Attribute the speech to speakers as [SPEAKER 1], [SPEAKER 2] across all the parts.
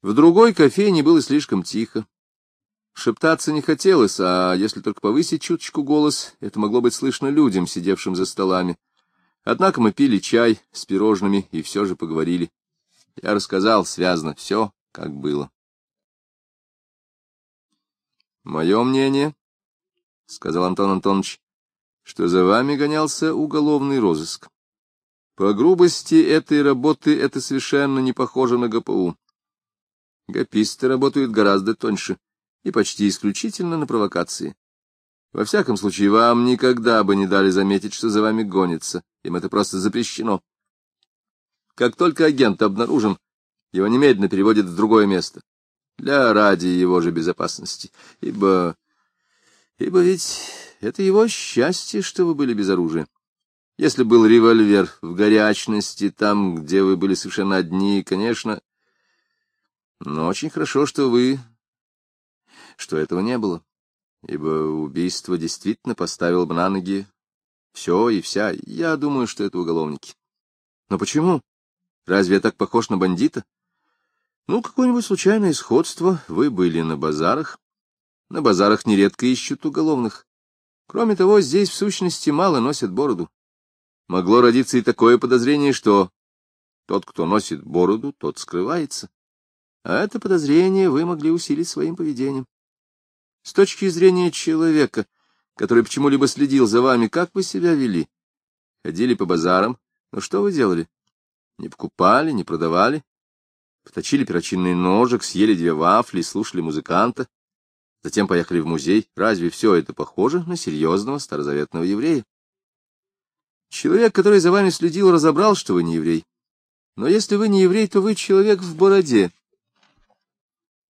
[SPEAKER 1] В другой кофейне было слишком тихо. Шептаться не хотелось, а если только повысить чуточку голос, это могло быть слышно людям, сидевшим за столами. Однако мы пили чай с пирожными и все же поговорили. Я рассказал связно все, как было. Мое мнение, — сказал Антон Антонович, — что за вами гонялся уголовный розыск. По грубости этой работы это совершенно не похоже на ГПУ. Гописты работают гораздо тоньше и почти исключительно на провокации. Во всяком случае, вам никогда бы не дали заметить, что за вами гонится. Им это просто запрещено. Как только агент обнаружен, его немедленно переводят в другое место. Для ради его же безопасности. Ибо... Ибо ведь это его счастье, что вы были без оружия. Если был револьвер в горячности, там, где вы были совершенно одни, конечно... Но очень хорошо, что вы... что этого не было ибо убийство действительно поставило бы на ноги все и вся. Я думаю, что это уголовники. Но почему? Разве я так похож на бандита? Ну, какое-нибудь случайное сходство. Вы были на базарах. На базарах нередко ищут уголовных. Кроме того, здесь в сущности мало носят бороду. Могло родиться и такое подозрение, что тот, кто носит бороду, тот скрывается. А это подозрение вы могли усилить своим поведением. С точки зрения человека, который почему-либо следил за вами, как вы себя вели? Ходили по базарам, но что вы делали? Не покупали, не продавали? Поточили перочинный ножик, съели две вафли, слушали музыканта, затем поехали в музей. Разве все это похоже на серьезного старозаветного еврея? Человек, который за вами следил, разобрал, что вы не еврей. Но если вы не еврей, то вы человек в бороде,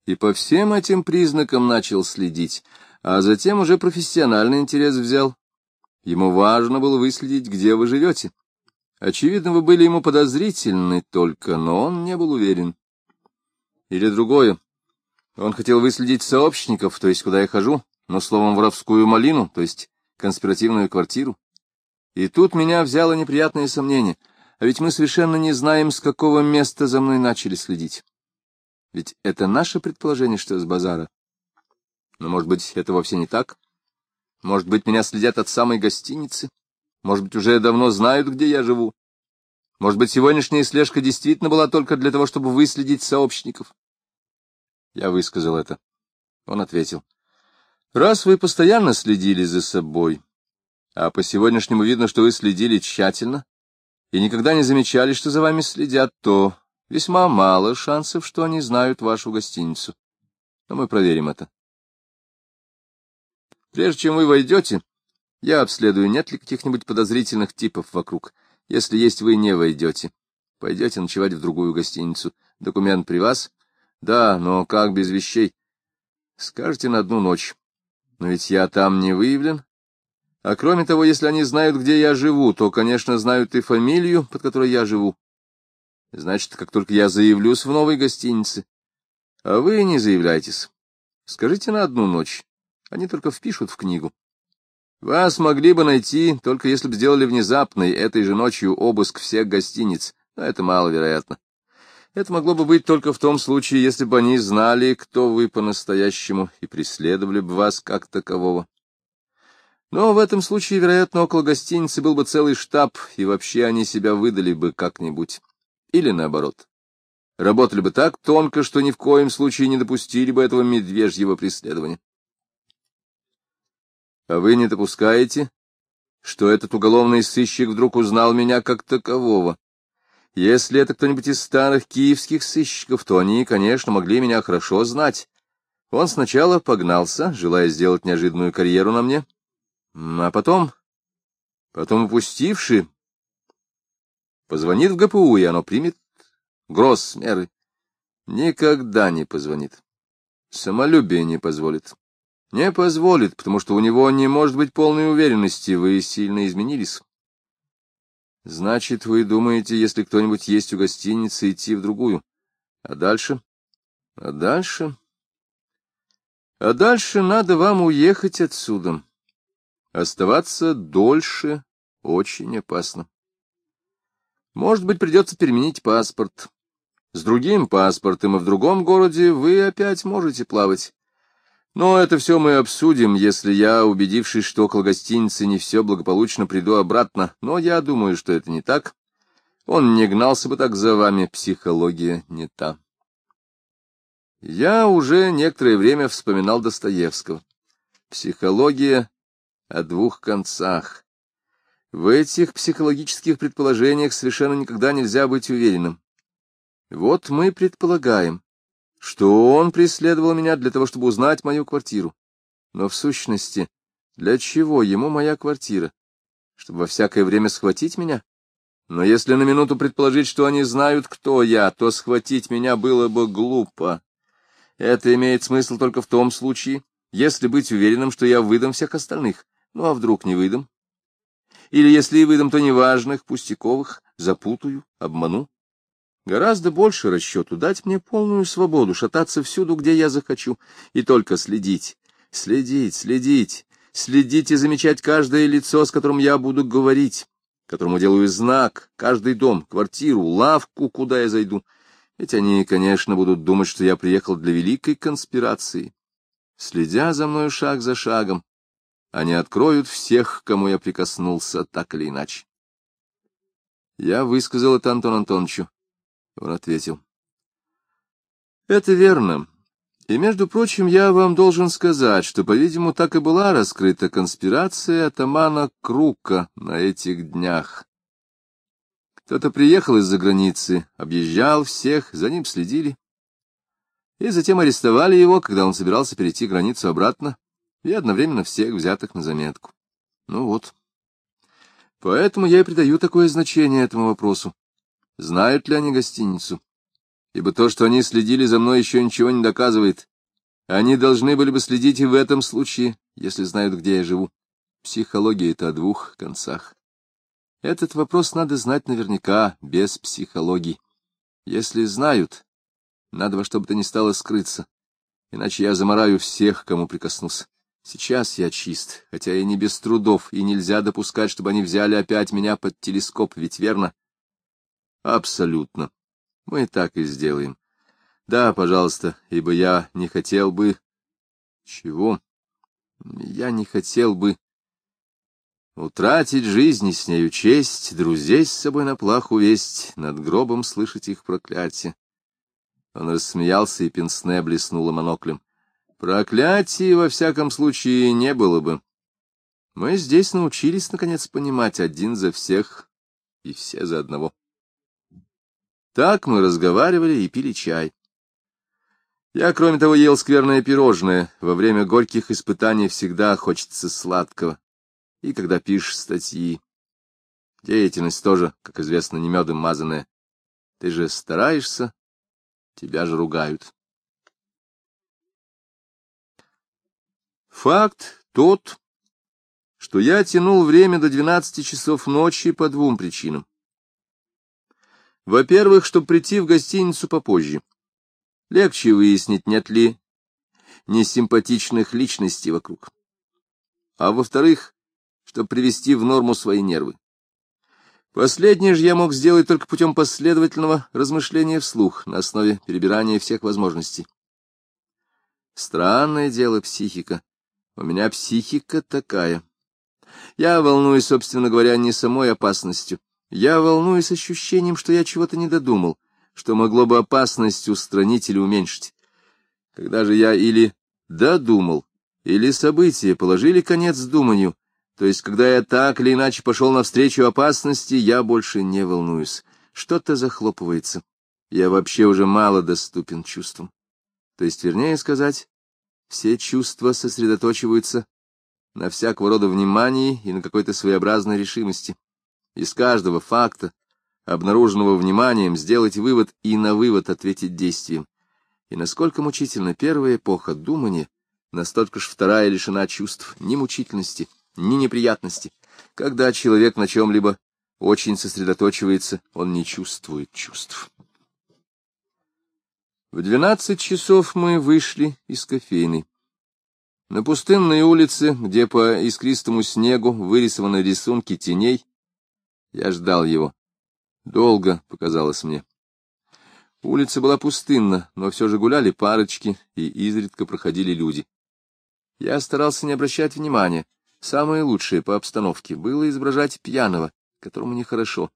[SPEAKER 1] и по всем этим признакам начал следить, а затем уже профессиональный интерес взял. Ему важно было выследить, где вы живете. Очевидно, вы были ему подозрительны только, но он не был уверен. Или другое. Он хотел выследить сообщников, то есть куда я хожу, но словом воровскую малину, то есть конспиративную квартиру. И тут меня взяло неприятное сомнение, а ведь мы совершенно не знаем, с какого места за мной начали следить. Ведь это наше предположение, что с базара. Но, может быть, это вовсе не так? Может быть, меня следят от самой гостиницы? Может быть, уже давно знают, где я живу? Может быть, сегодняшняя слежка действительно была только для того, чтобы выследить сообщников? Я высказал это. Он ответил. Раз вы постоянно следили за собой, а по сегодняшнему видно, что вы следили тщательно и никогда не замечали, что за вами следят, то Весьма мало шансов, что они знают вашу гостиницу. Но мы проверим это. Прежде чем вы войдете, я обследую, нет ли каких-нибудь подозрительных типов вокруг. Если есть, вы не войдете. Пойдете ночевать в другую гостиницу. Документ при вас? Да, но как без вещей? Скажете на одну ночь. Но ведь я там не выявлен. А кроме того, если они знают, где я живу, то, конечно, знают и фамилию, под которой я живу. Значит, как только я заявлюсь в новой гостинице, а вы не заявляйтесь. Скажите на одну ночь. Они только впишут в книгу. Вас могли бы найти, только если бы сделали внезапный этой же ночью обыск всех гостиниц, но это маловероятно. Это могло бы быть только в том случае, если бы они знали, кто вы по-настоящему, и преследовали бы вас как такового. Но в этом случае, вероятно, около гостиницы был бы целый штаб, и вообще они себя выдали бы как-нибудь или наоборот. Работали бы так тонко, что ни в коем случае не допустили бы этого медвежьего преследования. А вы не допускаете, что этот уголовный сыщик вдруг узнал меня как такового? Если это кто-нибудь из старых киевских сыщиков, то они, конечно, могли меня хорошо знать. Он сначала погнался, желая сделать неожиданную карьеру на мне, а потом, потом упустивший, Позвонит в ГПУ, и оно примет гроз меры. Никогда не позвонит. Самолюбие не позволит. Не позволит, потому что у него не может быть полной уверенности, вы сильно изменились. Значит, вы думаете, если кто-нибудь есть у гостиницы, идти в другую. А дальше? А дальше? А дальше надо вам уехать отсюда. Оставаться дольше очень опасно. Может быть, придется переменить паспорт. С другим паспортом и в другом городе вы опять можете плавать. Но это все мы обсудим, если я, убедившись, что около гостиницы не все благополучно, приду обратно. Но я думаю, что это не так. Он не гнался бы так за вами, психология не та. Я уже некоторое время вспоминал Достоевского. Психология о двух концах. В этих психологических предположениях совершенно никогда нельзя быть уверенным. Вот мы предполагаем, что он преследовал меня для того, чтобы узнать мою квартиру. Но в сущности, для чего ему моя квартира? Чтобы во всякое время схватить меня? Но если на минуту предположить, что они знают, кто я, то схватить меня было бы глупо. Это имеет смысл только в том случае, если быть уверенным, что я выдам всех остальных. Ну а вдруг не выдам? Или если и выдам, то неважных, пустяковых, запутаю, обману. Гораздо больше расчету дать мне полную свободу, шататься всюду, где я захочу, и только следить, следить, следить, следить и замечать каждое лицо, с которым я буду говорить, которому делаю знак, каждый дом, квартиру, лавку, куда я зайду. Ведь они, конечно, будут думать, что я приехал для великой конспирации. Следя за мной шаг за шагом, они откроют всех, кому я прикоснулся, так или иначе. Я высказал это Антону Антоновичу. Он ответил. Это верно. И, между прочим, я вам должен сказать, что, по-видимому, так и была раскрыта конспирация атамана Крука на этих днях. Кто-то приехал из-за границы, объезжал всех, за ним следили. И затем арестовали его, когда он собирался перейти границу обратно, и одновременно всех взятых на заметку. Ну вот. Поэтому я и придаю такое значение этому вопросу знают ли они гостиницу. Ибо то, что они следили за мной, еще ничего не доказывает. Они должны были бы следить и в этом случае, если знают, где я живу. Психология — это о двух концах. Этот вопрос надо знать наверняка, без психологии. Если знают, надо во что бы то ни стало скрыться, иначе я замораю всех, кому прикоснусь. Сейчас я чист, хотя и не без трудов, и нельзя допускать, чтобы они взяли опять меня под телескоп, ведь верно? Абсолютно. Мы так и сделаем. Да, пожалуйста, ибо я не хотел бы... Чего? Я не хотел бы утратить жизнь и с нею честь, друзей с собой на плаху весть, над гробом слышать их проклятие. Он рассмеялся, и Пенсне блеснула моноклем. Проклятия, во всяком случае, не было бы. Мы здесь научились, наконец, понимать один за всех и все за одного. Так мы разговаривали и пили чай. Я, кроме того, ел скверное пирожное. Во время горьких испытаний всегда хочется сладкого. И когда пишешь статьи. Деятельность тоже, как известно, не медом мазанная. Ты же стараешься, тебя же ругают. Факт тот, что я тянул время до двенадцати часов ночи по двум причинам. Во-первых, чтобы прийти в гостиницу попозже. Легче выяснить, нет ли несимпатичных личностей вокруг. А во-вторых, чтобы привести в норму свои нервы. Последнее же я мог сделать только путем последовательного размышления вслух на основе перебирания всех возможностей. Странное дело психика. У меня психика такая. Я волнуюсь, собственно говоря, не самой опасностью, я волнуюсь ощущением, что я чего-то не додумал, что могло бы опасность устранить или уменьшить. Когда же я или додумал, или события положили конец думанию, то есть когда я так или иначе пошел навстречу опасности, я больше не волнуюсь. Что-то захлопывается. Я вообще уже мало доступен чувствам. То есть, вернее сказать, все чувства сосредоточиваются на всякого рода внимании и на какой-то своеобразной решимости. Из каждого факта, обнаруженного вниманием, сделать вывод и на вывод ответить действием. И насколько мучительна первая эпоха думания, настолько ж вторая лишена чувств, ни мучительности, ни неприятности. Когда человек на чем-либо очень сосредоточивается, он не чувствует чувств. В двенадцать часов мы вышли из кофейной. На пустынной улице, где по искристому снегу вырисованы рисунки теней, я ждал его. Долго показалось мне. Улица была пустынна, но все же гуляли парочки, и изредка проходили люди. Я старался не обращать внимания. Самое лучшее по обстановке было изображать пьяного, которому нехорошо.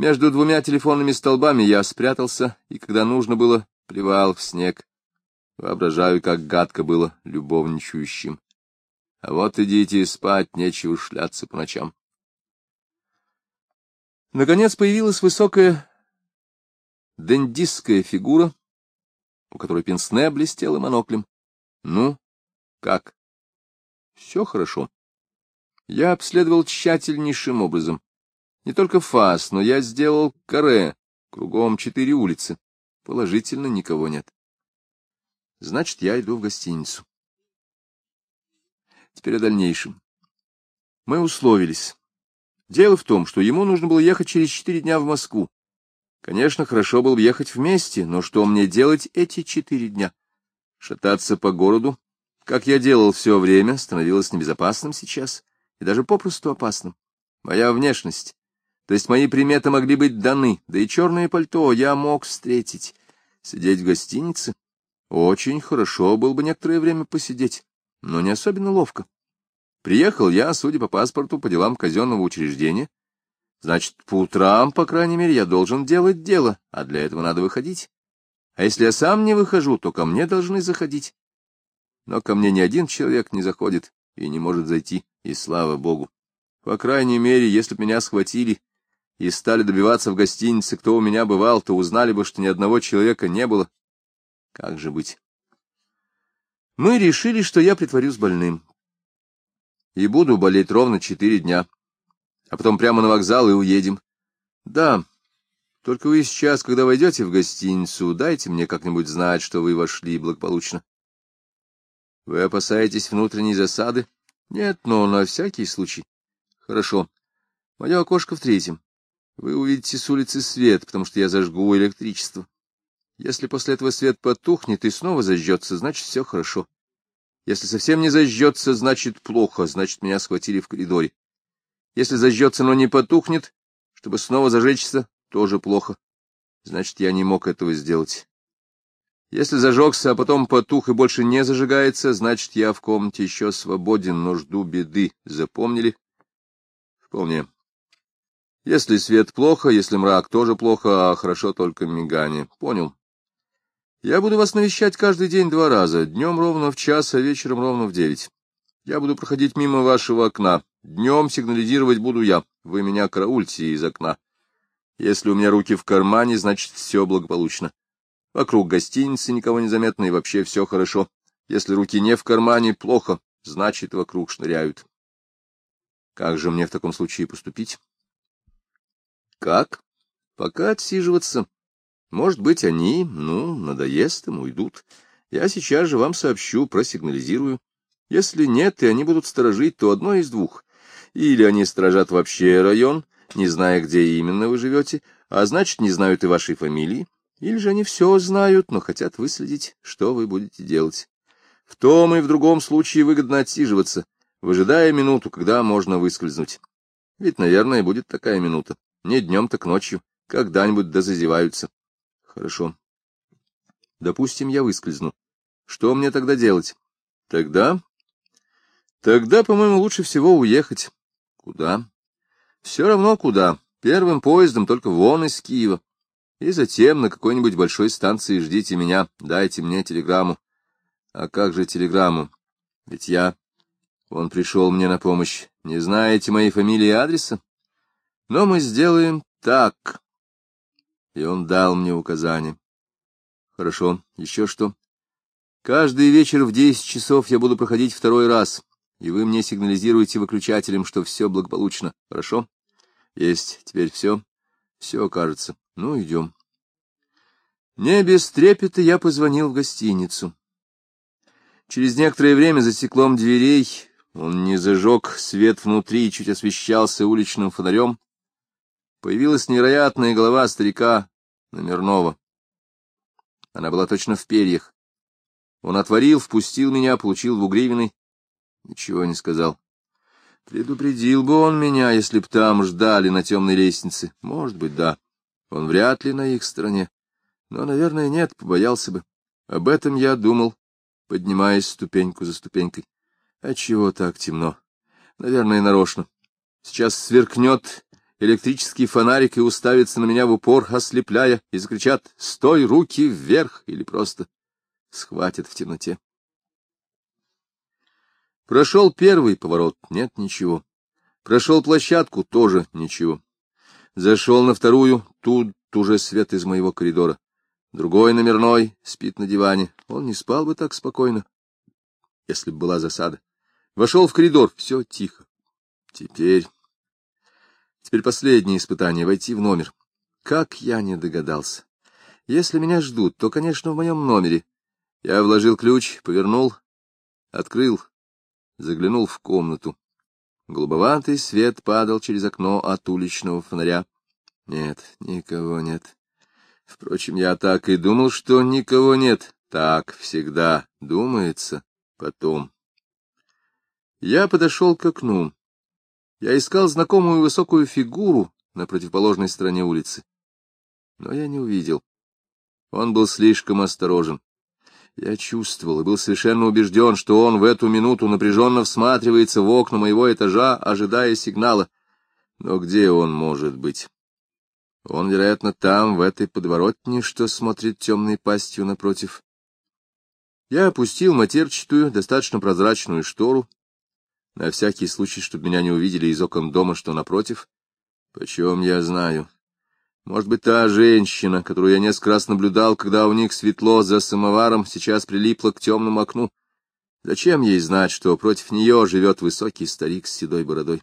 [SPEAKER 1] Между двумя телефонными столбами я спрятался, и когда нужно было, плевал в снег. Воображаю, как гадко было любовничающим. А вот идите спать, нечего шляться по ночам. Наконец появилась высокая дендистская фигура, у которой пенсне блестела моноклем. Ну, как? Все хорошо. Я обследовал тщательнейшим образом. Не только фас, но я сделал каре, кругом четыре улицы. Положительно никого нет. Значит, я иду в гостиницу. Теперь о дальнейшем. Мы условились. Дело в том, что ему нужно было ехать через четыре дня в Москву. Конечно, хорошо было бы ехать вместе, но что мне делать эти четыре дня? Шататься по городу, как я делал все время, становилось небезопасным сейчас и даже попросту опасным. Моя внешность, то есть мои приметы могли быть даны, да и черное пальто я мог встретить. Сидеть в гостинице? Очень хорошо было бы некоторое время посидеть, но не особенно ловко. Приехал я, судя по паспорту, по делам казенного учреждения. Значит, по утрам, по крайней мере, я должен делать дело, а для этого надо выходить. А если я сам не выхожу, то ко мне должны заходить. Но ко мне ни один человек не заходит и не может зайти, и слава богу. По крайней мере, если бы меня схватили и стали добиваться в гостинице, кто у меня бывал, то узнали бы, что ни одного человека не было. Как же быть? Мы решили, что я притворюсь больным и буду болеть ровно четыре дня. А потом прямо на вокзал и уедем. Да, только вы сейчас, когда войдете в гостиницу, дайте мне как-нибудь знать, что вы вошли благополучно. Вы опасаетесь внутренней засады? Нет, но на всякий случай. Хорошо. Мое окошко в третьем. Вы увидите с улицы свет, потому что я зажгу электричество. Если после этого свет потухнет и снова зажжется, значит, все хорошо. Если совсем не зажжется, значит плохо, значит меня схватили в коридоре. Если зажжется, но не потухнет, чтобы снова зажечься, тоже плохо. Значит, я не мог этого сделать. Если зажегся, а потом потух и больше не зажигается, значит, я в комнате еще свободен, но жду беды. Запомнили? Вполне. Если свет плохо, если мрак тоже плохо, а хорошо только мигание. Понял. Я буду вас навещать каждый день два раза, днем ровно в час, а вечером ровно в девять. Я буду проходить мимо вашего окна. Днем сигнализировать буду я. Вы меня караульте из окна. Если у меня руки в кармане, значит, все благополучно. Вокруг гостиницы никого не заметно, и вообще все хорошо. Если руки не в кармане, плохо, значит, вокруг шныряют. Как же мне в таком случае поступить? Как? Пока отсиживаться. Может быть, они, ну, надоест им, уйдут. Я сейчас же вам сообщу, просигнализирую. Если нет, и они будут сторожить, то одно из двух. Или они сторожат вообще район, не зная, где именно вы живете, а значит, не знают и вашей фамилии. Или же они все знают, но хотят выследить, что вы будете делать. В том и в другом случае выгодно отсиживаться, выжидая минуту, когда можно выскользнуть. Ведь, наверное, будет такая минута. Не днем, так ночью. Когда-нибудь дозазеваются. Хорошо. Допустим, я выскользну. Что мне тогда делать? Тогда... Тогда, по-моему, лучше всего уехать. Куда? Все равно куда. Первым поездом только вон из Киева. И затем на какой-нибудь большой станции ждите меня, дайте мне телеграмму. А как же телеграмму? Ведь я... Он пришел мне на помощь. Не знаете моей фамилии и адреса? Но мы сделаем так и он дал мне указание. Хорошо, еще что? Каждый вечер в десять часов я буду проходить второй раз, и вы мне сигнализируете выключателем, что все благополучно. Хорошо? Есть. Теперь все? Все, кажется. Ну, идем. Не без трепета я позвонил в гостиницу. Через некоторое время за стеклом дверей он не зажег, свет внутри чуть освещался уличным фонарем, появилась невероятная голова старика Номернова. Она была точно в перьях. Он отворил, впустил меня, получил двугривенный. Ничего не сказал. Предупредил бы он меня, если б там ждали на темной лестнице. Может быть, да. Он вряд ли на их стороне. Но, наверное, нет, побоялся бы. Об этом я думал, поднимаясь ступеньку за ступенькой. А чего так темно? Наверное, нарочно. Сейчас сверкнет электрический фонарик и уставится на меня в упор, ослепляя, и закричат «Стой, руки вверх!» или просто схватят в темноте. Прошел первый поворот, нет ничего. Прошел площадку, тоже ничего. Зашел на вторую, тут уже свет из моего коридора. Другой номерной спит на диване. Он не спал бы так спокойно, если бы была засада. Вошел в коридор, все тихо. Теперь... Теперь последнее испытание — войти в номер. Как я не догадался. Если меня ждут, то, конечно, в моем номере. Я вложил ключ, повернул, открыл, заглянул в комнату. Голубоватый свет падал через окно от уличного фонаря. Нет, никого нет. Впрочем, я так и думал, что никого нет. Так всегда думается потом. Я подошел к окну. Я искал знакомую высокую фигуру на противоположной стороне улицы. Но я не увидел. Он был слишком осторожен. Я чувствовал и был совершенно убежден, что он в эту минуту напряженно всматривается в окна моего этажа, ожидая сигнала. Но где он может быть? Он, вероятно, там, в этой подворотне, что смотрит темной пастью напротив. Я опустил матерчатую, достаточно прозрачную штору, на всякий случай, чтобы меня не увидели из окон дома, что напротив. Почем я знаю? Может быть, та женщина, которую я несколько раз наблюдал, когда у них светло за самоваром, сейчас прилипла к темному окну. Зачем ей знать, что против нее живет высокий старик с седой бородой?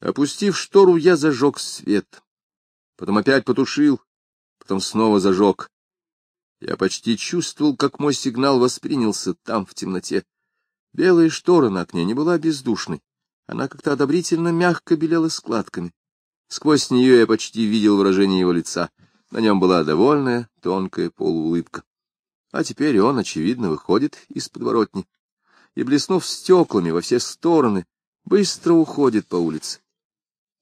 [SPEAKER 1] Опустив штору, я зажег свет. Потом опять потушил, потом снова зажег. Я почти чувствовал, как мой сигнал воспринялся там, в темноте. Белая штора на окне не была бездушной. Она как-то одобрительно мягко белела складками. Сквозь нее я почти видел выражение его лица. На нем была довольная, тонкая полуулыбка. А теперь он, очевидно, выходит из подворотни и, блеснув стеклами во все стороны, быстро уходит по улице.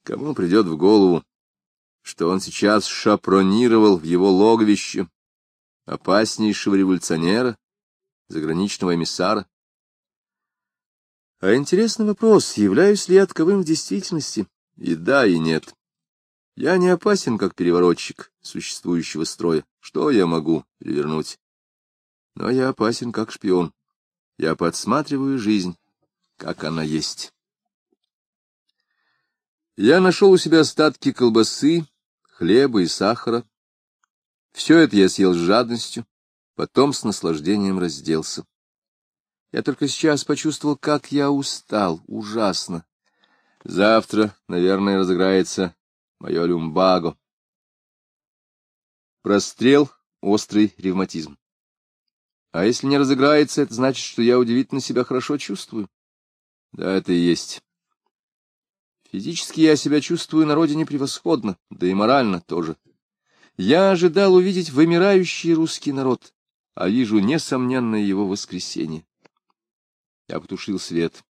[SPEAKER 1] Кому придет в голову, что он сейчас шапронировал в его логовище опаснейшего революционера, заграничного эмиссара? А интересный вопрос, являюсь ли я таковым в действительности? И да, и нет. Я не опасен, как переворотчик существующего строя. Что я могу перевернуть? Но я опасен, как шпион. Я подсматриваю жизнь, как она есть. Я нашел у себя остатки колбасы, хлеба и сахара. Все это я съел с жадностью, потом с наслаждением разделся. Я только сейчас почувствовал, как я устал, ужасно. Завтра, наверное, разыграется мое люмбаго. Прострел, острый ревматизм. А если не разыграется, это значит, что я удивительно себя хорошо чувствую. Да, это и есть. Физически я себя чувствую на родине превосходно, да и морально тоже. Я ожидал увидеть вымирающий русский народ, а вижу несомненное его воскресенье. Я потушил свет.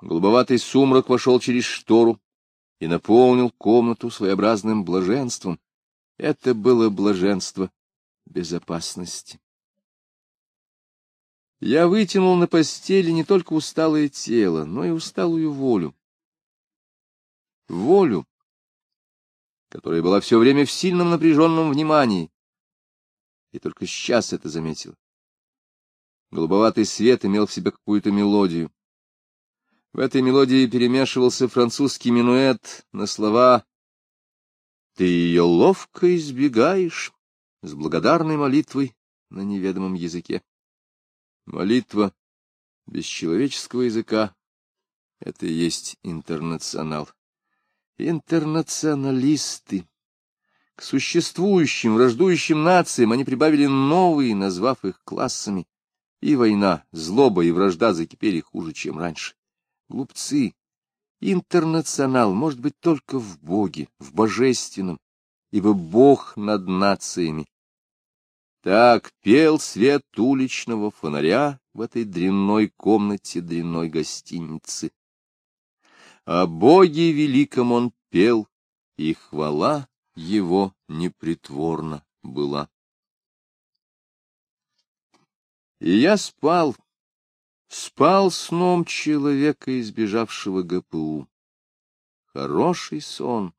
[SPEAKER 1] Голубоватый сумрак вошел через штору и наполнил комнату своеобразным блаженством. Это было блаженство безопасности. Я вытянул на постели не только усталое тело, но и усталую волю волю, которая была все время в сильном напряженном внимании. И только сейчас это заметил. Голубоватый свет имел в себе какую-то мелодию. В этой мелодии перемешивался французский минуэт на слова «Ты ее ловко избегаешь» с благодарной молитвой на неведомом языке. Молитва без человеческого языка — это и есть интернационал интернационалисты. К существующим, враждующим нациям они прибавили новые, назвав их классами. И война, злоба и вражда закипели хуже, чем раньше. Глупцы. Интернационал может быть только в Боге, в Божественном, ибо Бог над нациями. Так пел свет уличного фонаря в этой дрянной комнате дрянной гостиницы. О Боге великом он пел, и хвала его непритворна была. И я спал, спал сном человека, избежавшего ГПУ. Хороший сон,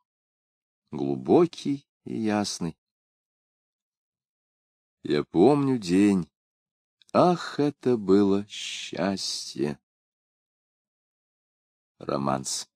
[SPEAKER 1] глубокий и ясный. Я помню день. Ах, это было счастье! Романс.